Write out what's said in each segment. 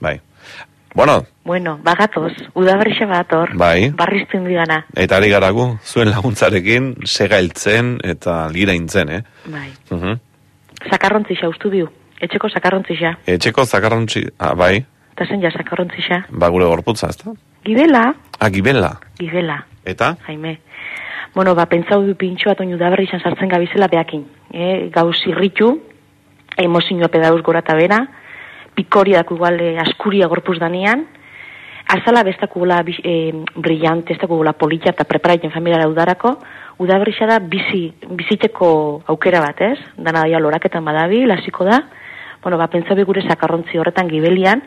bai. Bueno, Bueno, bagatoz, udaberrixa badator. Bai. Barriztu indigana. eta ari garagu, zuen laguntzarekin, segailtzen eta liraintzen, eh? Bai. Mhm. Sakarrontzixa ustu biu. Etxeko sakarrontzixa. Etxeko zakarrontzi, ah, bai, Eta zen ja sakarrontzixa. ba gure gorputza, ezta? Gibela, Ah, gibela. gibela, Eta? Jaime. Bueno, ba, pentsau du pintxo bat oinu sartzen gabizela beakin. E, gauz irritu, emozioa pedauz gora eta bera, pikoriak igual e, askuria gorpuz danian, azala bestakugula e, brillante, ez dakugula polita eta preparaiten familiara udarako, udaberrixa da bizi, bizitzeko aukera bat, ez? Dana daia loraketan badabi, lasiko da, bueno, ba, pentsau gure sakarrontzi horretan gibelian,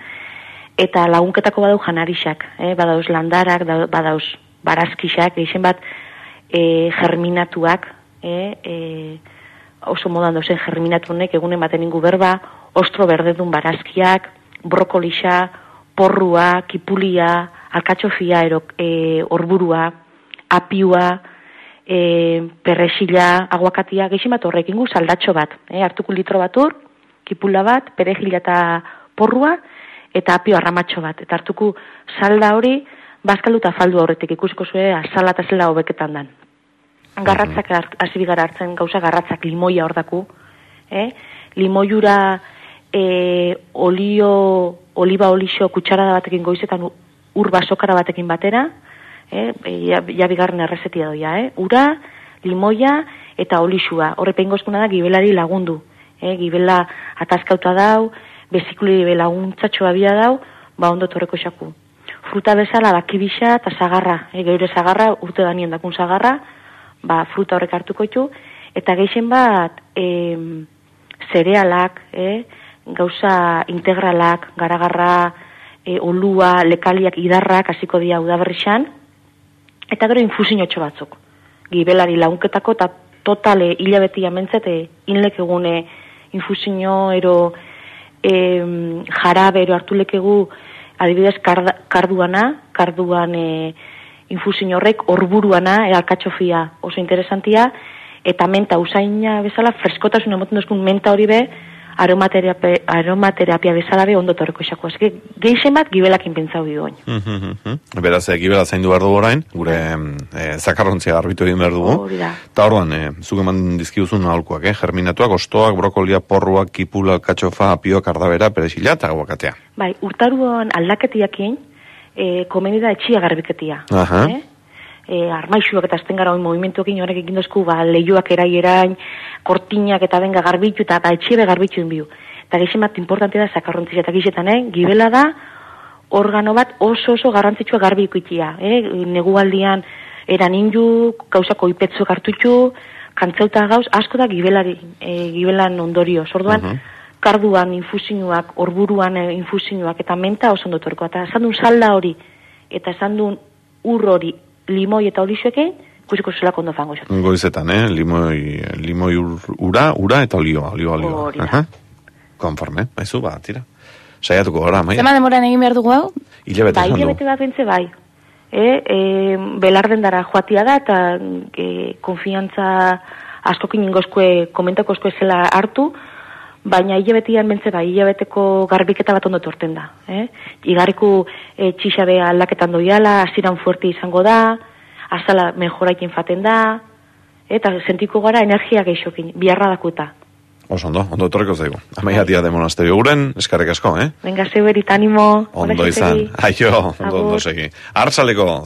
eta lagunketako badau janarixak, eh? badauz landarak, da- badauz barazkixak, gehien bat e, germinatuak, eh? e, oso modan dozen germinatu honek, egunen baten ingu berba, ostro berdedun barazkiak, brokolixa, porrua, kipulia, alkatxofia, ero, e, orburua, apiua, e, perresila, aguakatia, gehien bat horrek ingu saldatxo bat, eh? hartuko litro bat ur, kipula bat, perejila eta porrua, eta apio arramatxo bat. Eta hartuko salda hori, bazkaldu eta faldu horretik ikusiko zue, azala eta zela hobeketan dan. Garratzak hart- hasi bigara hartzen gauza garratzak limoia hor daku. Eh? Limoiura e, olio, oliba olixo kutsarada batekin goizetan ur basokara batekin batera, eh? Ja, ja bigarren errezetia doia, eh? Ura, limoia eta olixua. Horre pengozkuna da gibelari lagundu. Eh? Gibela ataskauta dau, bezikuli laguntzatxoa bia dau, ba ondo torreko xaku. Fruta bezala bakibisa eta zagarra, eh? geure zagarra, urte danien dakun zagarra, ba, fruta horrek hartuko ditu, eta geixen bat em, zerealak, eh? Gauza integralak, garagarra, e, olua, lekaliak, idarrak, hasiko dira udaberrixan, eta gero infusinotxo batzuk. Gibelari launketako eta totale hilabeti amentzete inlek egune infusino ero em, jarabe ero hartu lekegu adibidez karda, karduana, karduan e, infusin horrek orburuana, e, alkatxofia oso interesantia, eta menta usaina bezala, freskotasun emoten duzkun menta hori be, aromaterapia, aromaterapia bezala be ondo torreko esako. Eske, geixen bat gibelakin pentsau dio oin. Mhm, Beraz, eh, gibela zaindu behar dugu orain, gure e, zakarrontzia garbitu egin behar dugu. Eta orduan, e, zuk eman dizkiguzun aholkuak, eh? germinatuak, ostoak, brokolia, porruak, kipula, katxofa, apioak, ardabera, peresila eta aguakatea. Bai, urtaruan aldaketiakin, e, komeni da etxia garbiketia. Aha. Eh? E, armaixuak eta azten gara oin movimentuekin horrek egin dozku, ba, lehioak erairain, kortinak eta benga garbitu eta ba, etxia be garbitu inbiu. Eta geixen bat importante da zakarrontzia eta gixetan, eh? gibela da organo bat oso oso garrantzitsua garbi ikuitia. Eh? Negualdian eran inju, gauzako ipetzu hartutxu, kantzeuta gauz, asko da gibelari, e, gibelan ondorio. Orduan, Mhm. karduan infusinuak, orburuan eh, infusinuak eta menta oso ondo torko. Eta esan duen salda hori, eta esan duen ur hori, limoi eta olixoekin, ikusiko zelako ondo fango izan. Goizetan, eh? Limoi, limoi ur- ura, ura eta olioa, olioa, olioa. Hori da. Aha. Konforme, baizu, ba, tira. Saiatuko gara, maia. Zema demoran egin behar dugu hau? Hilabete Bai, hilabete bat bentze bai. E, e, belarden dara joatia da, eta e, konfiantza askokin ingozkue, komentako eskue zela hartu, baina hilabetian bentze bai, hilabeteko garbiketa bat ondo torten da. Eh? Igarriku e, txixabe aldaketan doiala, aziran fuerte izango da, azala mejoraikin faten da, eta sentiko gara energia geixokin, biharra dakuta. Oso ondo, ondo etorriko zaigu. Amaia dia de monasterio guren, eskarek asko, eh? Venga, zeuerit, animo. Ondo izan. Aio, ondo, ondo segi. Artzaleko